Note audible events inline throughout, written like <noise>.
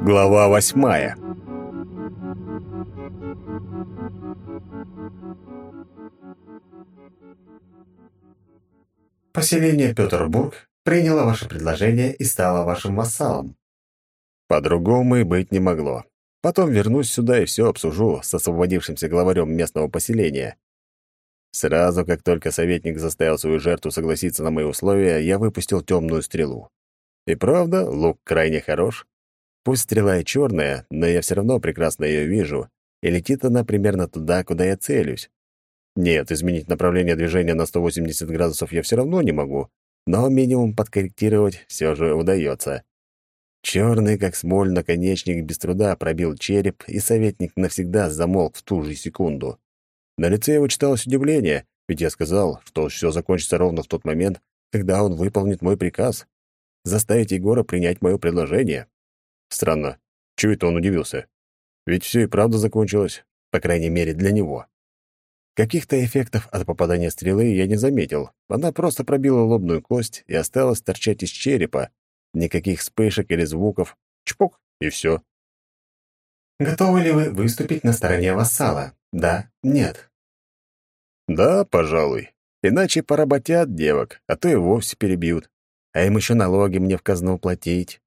Глава восьмая Поселение Петербург приняло ваше предложение и стало вашим вассалом. По-другому и быть не могло. Потом вернусь сюда и все обсужу с освободившимся главарем местного поселения. Сразу, как только советник заставил свою жертву согласиться на мои условия, я выпустил темную стрелу. И правда, лук крайне хорош. Пусть стрела и черная, но я все равно прекрасно ее вижу, и летит она примерно туда, куда я целюсь. Нет, изменить направление движения на 180 градусов я все равно не могу, но минимум подкорректировать все же удается. Черный, как смоль, наконечник без труда пробил череп, и советник навсегда замолк в ту же секунду. На лице его читалось удивление, ведь я сказал, что все закончится ровно в тот момент, когда он выполнит мой приказ — заставить Егора принять мое предложение. Странно, чего это он удивился? Ведь все и правда закончилось, по крайней мере, для него. Каких-то эффектов от попадания стрелы я не заметил. Она просто пробила лобную кость и осталась торчать из черепа. Никаких вспышек или звуков. Чпок, и все. Готовы ли вы выступить на стороне вассала? Да, нет. Да, пожалуй. Иначе поработят девок, а то и вовсе перебьют. А им еще налоги мне в казну платить.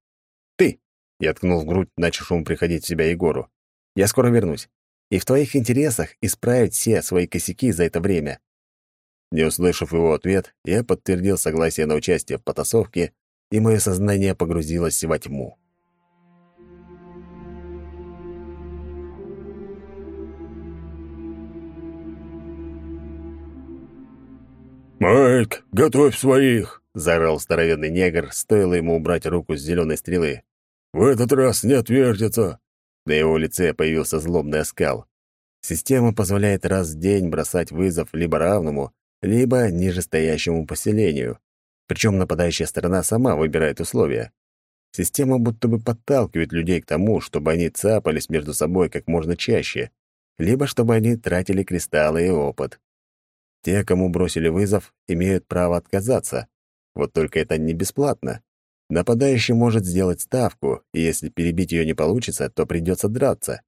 Ты, я ткнул в грудь начавшему приходить в себя Егору. Я скоро вернусь. И в твоих интересах исправить все свои косяки за это время. Не услышав его ответ, я подтвердил согласие на участие в потасовке, и мое сознание погрузилось во тьму. «Майк, готовь своих!» — заорал здоровенный негр, стоило ему убрать руку с зеленой стрелы. «В этот раз не отвертится!» На его лице появился злобный оскал. Система позволяет раз в день бросать вызов либо равному, либо нижестоящему поселению. Причем нападающая сторона сама выбирает условия. Система будто бы подталкивает людей к тому, чтобы они цапались между собой как можно чаще, либо чтобы они тратили кристаллы и опыт. Те, кому бросили вызов, имеют право отказаться. Вот только это не бесплатно. Нападающий может сделать ставку, и если перебить ее не получится, то придется драться.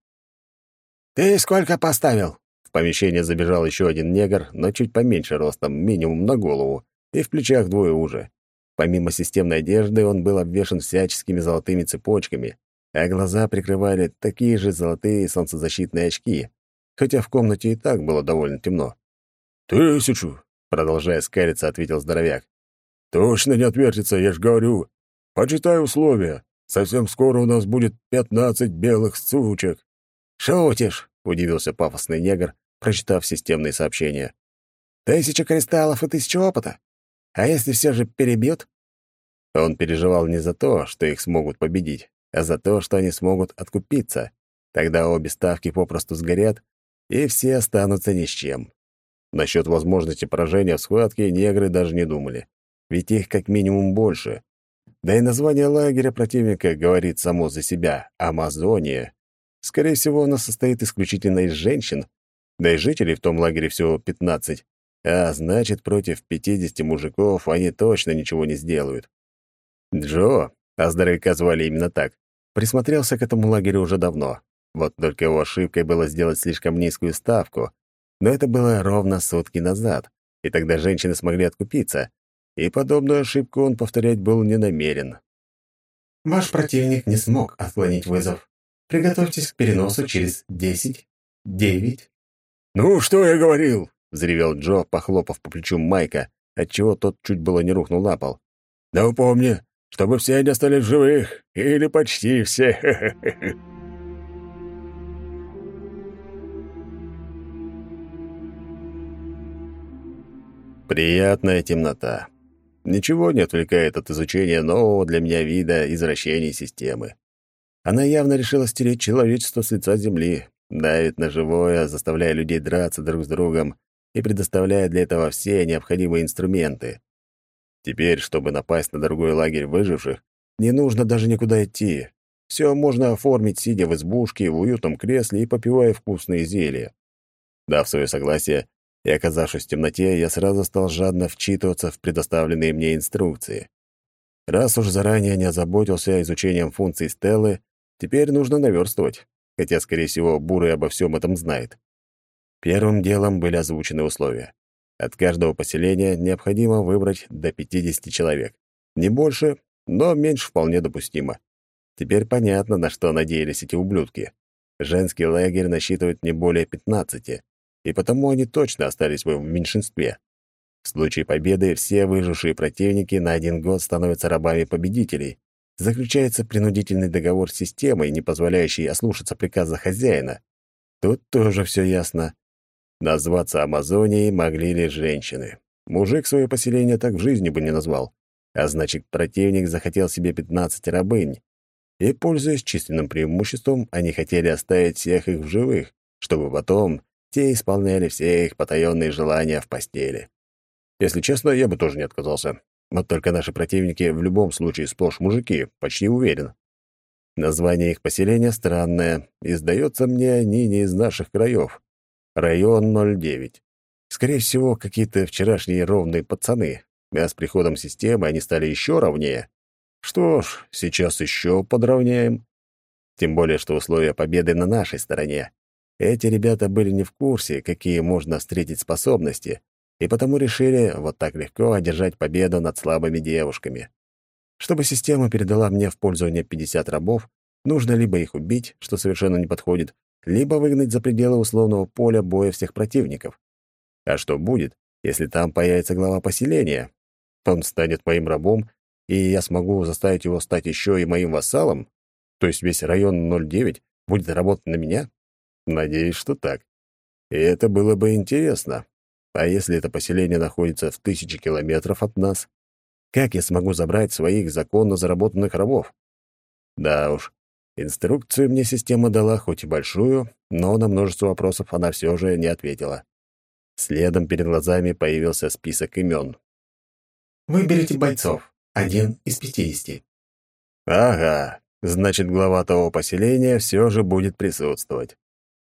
«Ты сколько поставил?» В помещение забежал еще один негр, но чуть поменьше ростом, минимум на голову, и в плечах двое уже. Помимо системной одежды, он был обвешан всяческими золотыми цепочками, а глаза прикрывали такие же золотые солнцезащитные очки, хотя в комнате и так было довольно темно. «Тысячу!» — продолжая скалиться, ответил здоровяк. «Точно не отвертится, я ж говорю. Почитай условия. Совсем скоро у нас будет пятнадцать белых сучек». «Шутишь?» — удивился пафосный негр, прочитав системные сообщения. «Тысяча кристаллов и тысяча опыта. А если все же перебьют?» Он переживал не за то, что их смогут победить, а за то, что они смогут откупиться. Тогда обе ставки попросту сгорят, и все останутся ни с чем. Насчет возможности поражения в схватке негры даже не думали, ведь их как минимум больше. Да и название лагеря противника говорит само за себя — Амазония. Скорее всего, она состоит исключительно из женщин, да и жителей в том лагере всего 15, а значит, против 50 мужиков они точно ничего не сделают. Джо, а здоровяка звали именно так, присмотрелся к этому лагерю уже давно. Вот только его ошибкой было сделать слишком низкую ставку. Но это было ровно сутки назад, и тогда женщины смогли откупиться, и подобную ошибку он повторять был не намерен. Ваш противник не смог отклонить вызов. Приготовьтесь к переносу через десять, девять. «Ну, что я говорил?» — взревел Джо, похлопав по плечу Майка, отчего тот чуть было не рухнул на пол. «Да упомни, чтобы все они остались живых, или почти все. <laughs> Приятная темнота. Ничего не отвлекает от изучения нового для меня вида извращений системы. Она явно решила стереть человечество с лица Земли, давит на живое, заставляя людей драться друг с другом и предоставляя для этого все необходимые инструменты. Теперь, чтобы напасть на другой лагерь выживших, не нужно даже никуда идти. Все можно оформить, сидя в избушке, в уютном кресле и попивая вкусные зелья. Дав свое согласие, и, оказавшись в темноте, я сразу стал жадно вчитываться в предоставленные мне инструкции. Раз уж заранее не озаботился изучением функций Стеллы, теперь нужно наверстывать, хотя, скорее всего, Бурый обо всем этом знает. Первым делом были озвучены условия. От каждого поселения необходимо выбрать до 50 человек. Не больше, но меньше вполне допустимо. Теперь понятно, на что надеялись эти ублюдки. Женский лагерь насчитывает не более 15, и потому они точно остались бы в меньшинстве. В случае победы все выжившие противники на один год становятся рабами победителей. Заключается принудительный договор с системой, не позволяющий ослушаться приказа хозяина. Тут тоже все ясно. Назваться Амазонией могли лишь женщины. Мужик свое поселение так в жизни бы не назвал. А значит, противник захотел себе 15 рабынь. И, пользуясь численным преимуществом, они хотели оставить всех их в живых, чтобы потом те исполняли все их потаенные желания в постели. Если честно, я бы тоже не отказался. Вот только наши противники в любом случае сплошь мужики, почти уверен. Название их поселения странное, и, сдается мне, они не из наших краев. Район 09. Скорее всего, какие-то вчерашние ровные пацаны, а с приходом системы они стали еще ровнее. Что ж, сейчас еще подровняем. Тем более, что условия победы на нашей стороне. Эти ребята были не в курсе, какие можно встретить способности, и потому решили вот так легко одержать победу над слабыми девушками. Чтобы система передала мне в пользование 50 рабов, нужно либо их убить, что совершенно не подходит, либо выгнать за пределы условного поля боя всех противников. А что будет, если там появится глава поселения? Он станет моим рабом, и я смогу заставить его стать еще и моим вассалом? То есть весь район 09 будет работать на меня? Надеюсь, что так. И это было бы интересно. А если это поселение находится в тысячи километров от нас? Как я смогу забрать своих законно заработанных рабов? Да уж, инструкцию мне система дала, хоть и большую, но на множество вопросов она все же не ответила. Следом перед глазами появился список имен. Выберите бойцов. Один из пятидесяти. Ага, значит, глава того поселения все же будет присутствовать,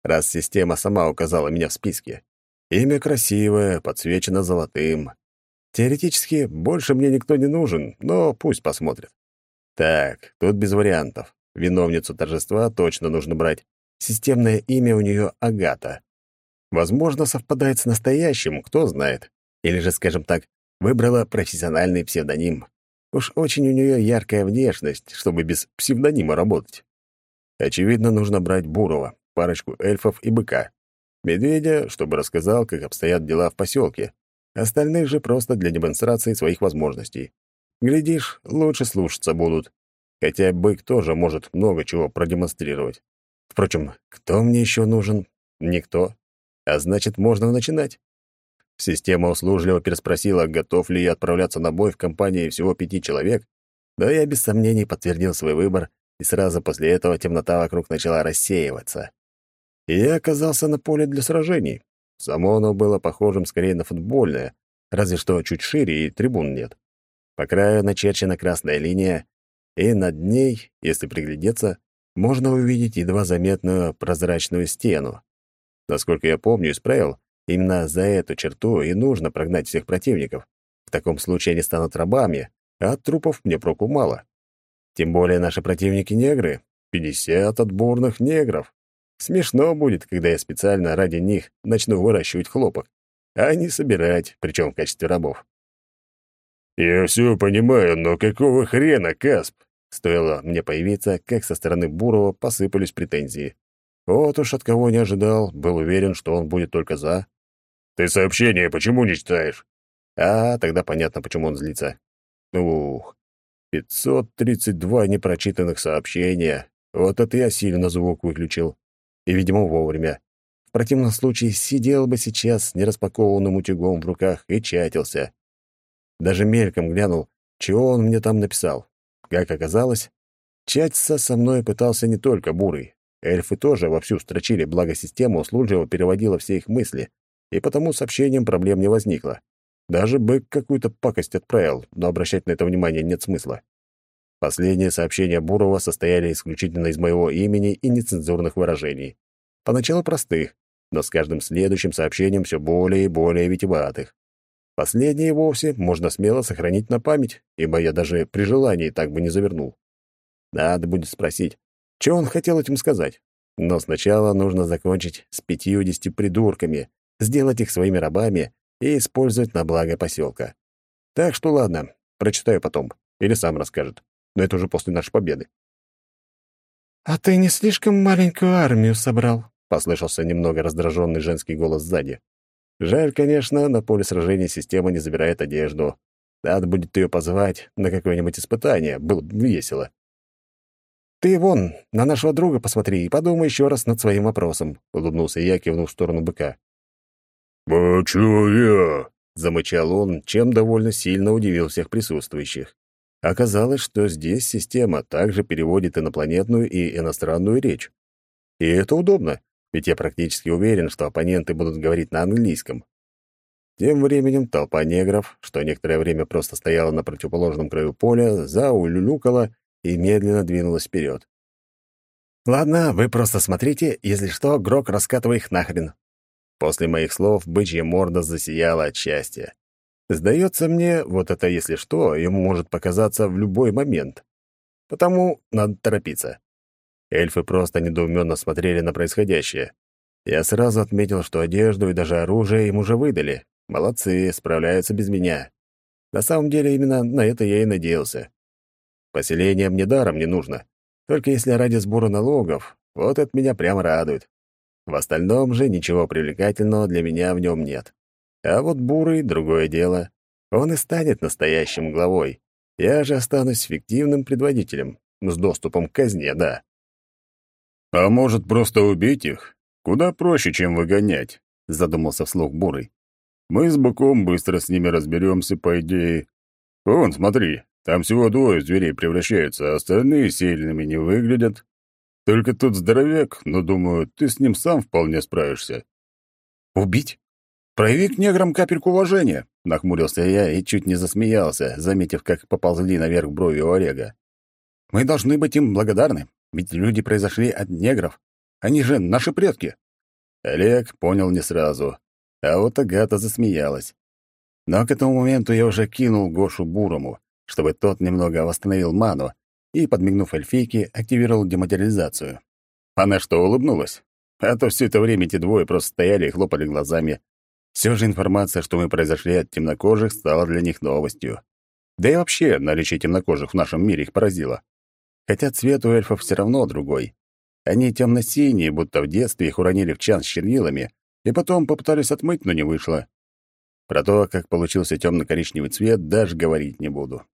раз система сама указала меня в списке. Имя красивое, подсвечено золотым. Теоретически, больше мне никто не нужен, но пусть посмотрит. Так, тут без вариантов. Виновницу торжества точно нужно брать. Системное имя у нее Агата. Возможно, совпадает с настоящим, кто знает. Или же, скажем так, выбрала профессиональный псевдоним. Уж очень у нее яркая внешность, чтобы без псевдонима работать. Очевидно, нужно брать Бурова, парочку эльфов и быка. Медведя, чтобы рассказал, как обстоят дела в поселке. Остальных же просто для демонстрации своих возможностей. Глядишь, лучше слушаться будут. Хотя бык тоже может много чего продемонстрировать. Впрочем, кто мне еще нужен? Никто. А значит, можно начинать. Система услужливо переспросила, готов ли я отправляться на бой в компании всего пяти человек, да я без сомнений подтвердил свой выбор, и сразу после этого темнота вокруг начала рассеиваться и я оказался на поле для сражений. Само оно было похожим скорее на футбольное, разве что чуть шире и трибун нет. По краю начерчена красная линия, и над ней, если приглядеться, можно увидеть едва заметную прозрачную стену. Насколько я помню из правил, именно за эту черту и нужно прогнать всех противников. В таком случае они станут рабами, а от трупов мне проку мало. Тем более наши противники негры. Пятьдесят отборных негров. Смешно будет, когда я специально ради них начну выращивать хлопок, а не собирать, причем в качестве рабов. «Я все понимаю, но какого хрена, Касп?» Стоило мне появиться, как со стороны Бурова посыпались претензии. Вот уж от кого не ожидал, был уверен, что он будет только за. «Ты сообщение почему не читаешь?» А, тогда понятно, почему он злится. Ух, 532 непрочитанных сообщения. Вот это я сильно звук выключил. И, видимо, вовремя. В противном случае сидел бы сейчас с нераспакованным утюгом в руках и чатился. Даже мельком глянул, чего он мне там написал. Как оказалось, чатиться со мной пытался не только Бурый. Эльфы тоже вовсю строчили, благо система услужливо переводила все их мысли, и потому сообщением проблем не возникло. Даже бык какую-то пакость отправил, но обращать на это внимание нет смысла. Последние сообщения Бурова состояли исключительно из моего имени и нецензурных выражений. Поначалу простых, но с каждым следующим сообщением все более и более витиеватых. Последнее вовсе можно смело сохранить на память, ибо я даже при желании так бы не завернул. Надо будет спросить, что он хотел этим сказать. Но сначала нужно закончить с пятьюдесяти придурками, сделать их своими рабами и использовать на благо поселка. Так что ладно, прочитаю потом. Или сам расскажет. Но это уже после нашей победы. «А ты не слишком маленькую армию собрал?» — послышался немного раздраженный женский голос сзади. Жаль, конечно, на поле сражения система не забирает одежду. Надо будет ее позвать на какое-нибудь испытание, было бы весело. «Ты вон, на нашего друга посмотри и подумай еще раз над своим вопросом», — улыбнулся я, кивнув в сторону быка. «А чё я?» — замычал он, чем довольно сильно удивил всех присутствующих. Оказалось, что здесь система также переводит инопланетную и иностранную речь. И это удобно, ведь я практически уверен, что оппоненты будут говорить на английском. Тем временем толпа негров, что некоторое время просто стояла на противоположном краю поля, заулюлюкала и медленно двинулась вперед. «Ладно, вы просто смотрите, если что, Грок, раскатывай их нахрен». После моих слов бычья морда засияла от счастья. Сдается мне, вот это, если что, ему может показаться в любой момент. Потому надо торопиться. Эльфы просто недоуменно смотрели на происходящее. Я сразу отметил, что одежду и даже оружие им уже выдали. Молодцы, справляются без меня. На самом деле, именно на это я и надеялся. Поселение мне даром не нужно. Только если ради сбора налогов, вот это меня прямо радует. В остальном же ничего привлекательного для меня в нем нет. А вот Бурый — другое дело. Он и станет настоящим главой. Я же останусь фиктивным предводителем, с доступом к казне, да. «А может, просто убить их? Куда проще, чем выгонять», — задумался вслух Бурый. «Мы с Быком быстро с ними разберемся, по идее. Вон, смотри, там всего двое зверей превращаются, а остальные сильными не выглядят. Только тут здоровяк, но, думаю, ты с ним сам вполне справишься». «Убить? «Прояви к неграм капельку уважения», — нахмурился я и чуть не засмеялся, заметив, как поползли наверх брови у Олега. «Мы должны быть им благодарны, ведь люди произошли от негров. Они же наши предки». Олег понял не сразу, а вот Агата засмеялась. Но к этому моменту я уже кинул Гошу Бурому, чтобы тот немного восстановил ману, и, подмигнув эльфийке, активировал дематериализацию. Она что, улыбнулась? А то все это время эти двое просто стояли и хлопали глазами, все же информация, что мы произошли от темнокожих, стала для них новостью. Да и вообще, наличие темнокожих в нашем мире их поразило. Хотя цвет у эльфов все равно другой. Они темно-синие, будто в детстве их уронили в чан с чернилами, и потом попытались отмыть, но не вышло. Про то, как получился темно-коричневый цвет, даже говорить не буду.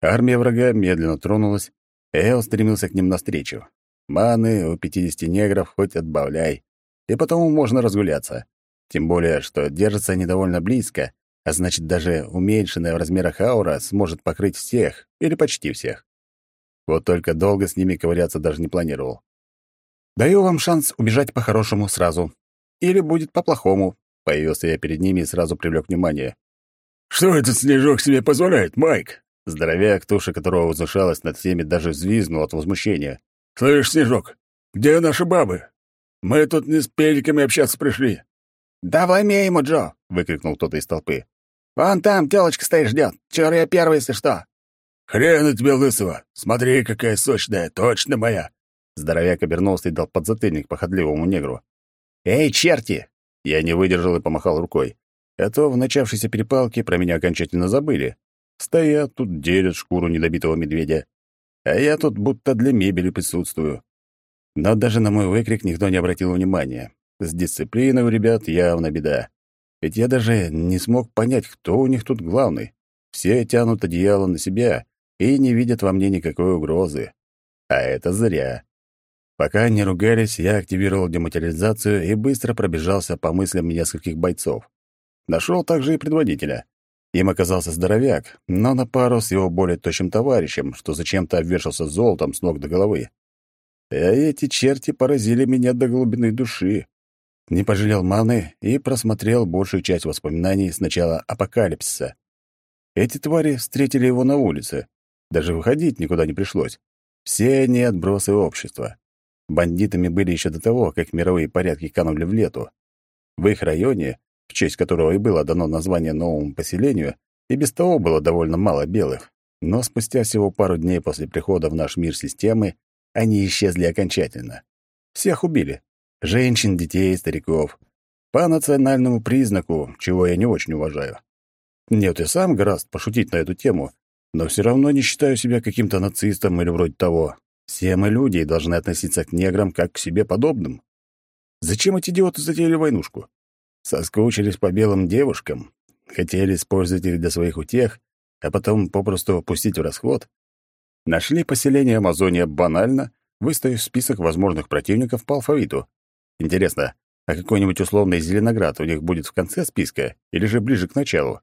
Армия врага медленно тронулась, и я устремился к ним навстречу. Маны у пятидесяти негров хоть отбавляй, и потом можно разгуляться. Тем более, что держатся они довольно близко, а значит, даже уменьшенная в размерах аура сможет покрыть всех, или почти всех. Вот только долго с ними ковыряться даже не планировал. «Даю вам шанс убежать по-хорошему сразу. Или будет по-плохому», — появился я перед ними и сразу привлек внимание. «Что этот снежок себе позволяет, Майк?» Здоровяк, туша которого возвышалась над всеми, даже взвизгнул от возмущения. «Слышь, Снежок, где наши бабы? Мы тут не с педиками общаться пришли. «Давай вломей ему, Джо!» — выкрикнул кто-то из толпы. «Вон там тёлочка стоит, ждёт. Чур я первый, если что!» «Хрен у тебя лысого! Смотри, какая сочная, точно моя!» Здоровяк обернулся и дал подзатыльник походливому негру. «Эй, черти!» Я не выдержал и помахал рукой. А то в начавшейся перепалке про меня окончательно забыли. Стоят тут, делят шкуру недобитого медведя. А я тут будто для мебели присутствую. Но даже на мой выкрик никто не обратил внимания. С дисциплиной у ребят явно беда. Ведь я даже не смог понять, кто у них тут главный. Все тянут одеяло на себя и не видят во мне никакой угрозы. А это зря. Пока они ругались, я активировал дематериализацию и быстро пробежался по мыслям нескольких бойцов. Нашел также и предводителя. Им оказался здоровяк, но на пару с его более тощим товарищем, что зачем-то обвешался золотом с ног до головы. А эти черти поразили меня до глубины души не пожалел маны и просмотрел большую часть воспоминаний с начала апокалипсиса. Эти твари встретили его на улице. Даже выходить никуда не пришлось. Все они отбросы общества. Бандитами были еще до того, как мировые порядки канули в лету. В их районе в честь которого и было дано название новому поселению, и без того было довольно мало белых. Но спустя всего пару дней после прихода в наш мир системы они исчезли окончательно. Всех убили. Женщин, детей, стариков. По национальному признаку, чего я не очень уважаю. Нет, я сам гораздо пошутить на эту тему, но все равно не считаю себя каким-то нацистом или вроде того. Все мы люди и должны относиться к неграм как к себе подобным. Зачем эти идиоты затеяли войнушку? Соскучились по белым девушкам? Хотели использовать их для своих утех, а потом попросту пустить в расход? Нашли поселение Амазония банально, выставив список возможных противников по алфавиту. Интересно, а какой-нибудь условный Зеленоград у них будет в конце списка или же ближе к началу?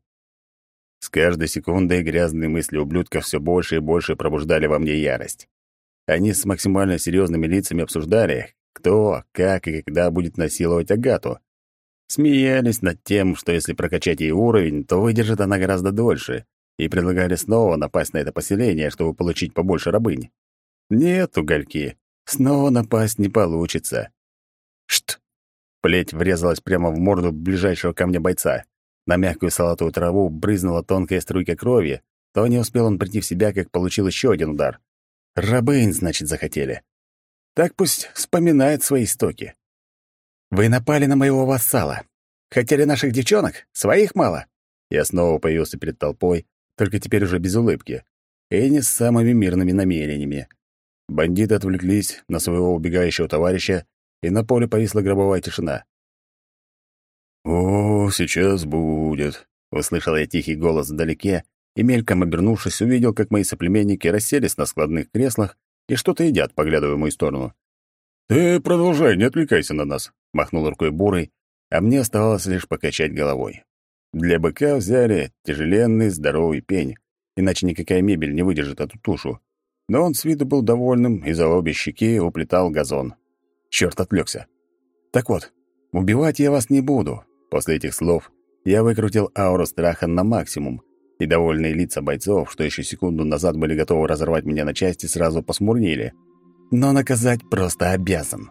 С каждой секундой грязные мысли ублюдков все больше и больше пробуждали во мне ярость. Они с максимально серьезными лицами обсуждали, кто, как и когда будет насиловать Агату. Смеялись над тем, что если прокачать ей уровень, то выдержит она гораздо дольше, и предлагали снова напасть на это поселение, чтобы получить побольше рабынь. Нет, угольки, снова напасть не получится. Шт! Плеть врезалась прямо в морду ближайшего ко мне бойца. На мягкую салатовую траву брызнула тонкая струйка крови, то не успел он прийти в себя, как получил еще один удар. Рабынь, значит, захотели. Так пусть вспоминает свои истоки. Вы напали на моего вассала. Хотели наших девчонок? Своих мало. Я снова появился перед толпой, только теперь уже без улыбки. И не с самыми мирными намерениями. Бандиты отвлеклись на своего убегающего товарища, и на поле повисла гробовая тишина. «О, сейчас будет», — услышал я тихий голос вдалеке, и, мельком обернувшись, увидел, как мои соплеменники расселись на складных креслах и что-то едят, поглядывая в мою сторону. «Ты продолжай, не отвлекайся на нас», — махнул рукой Бурый, а мне оставалось лишь покачать головой. Для быка взяли тяжеленный здоровый пень, иначе никакая мебель не выдержит эту тушу. Но он с виду был довольным и за обе щеки уплетал газон. Черт отвлекся. Так вот, убивать я вас не буду, После этих слов я выкрутил ауру страха на максимум, и довольные лица бойцов, что еще секунду назад были готовы разорвать меня на части, сразу посмурнили. Но наказать просто обязан.